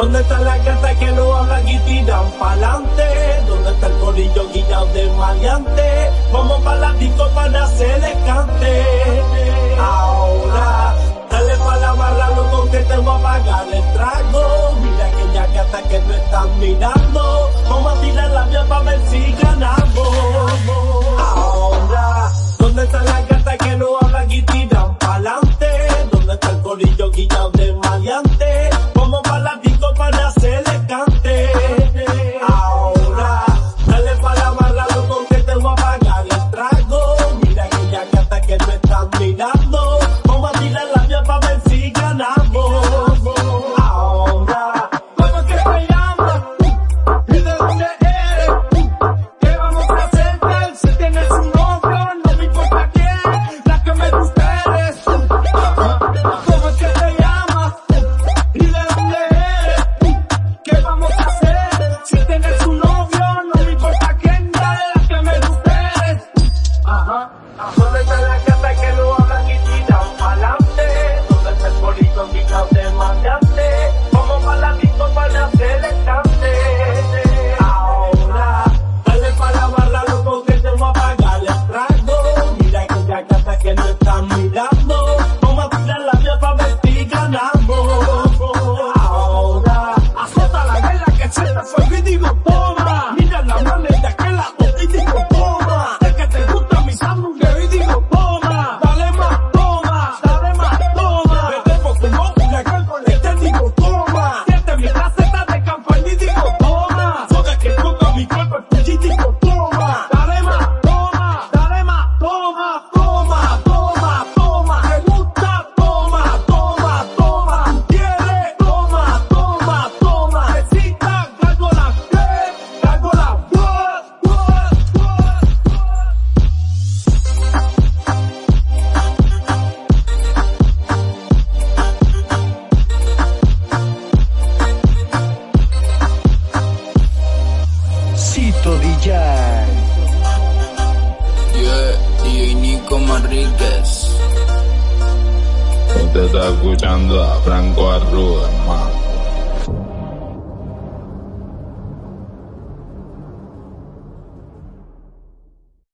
¿Dónde está la cartas que no hablan y tiran pa'lante? ¿Dónde está el corillo guillado de maleante? Manríquez. Usted está escuchando a Franco Arrua, hermano.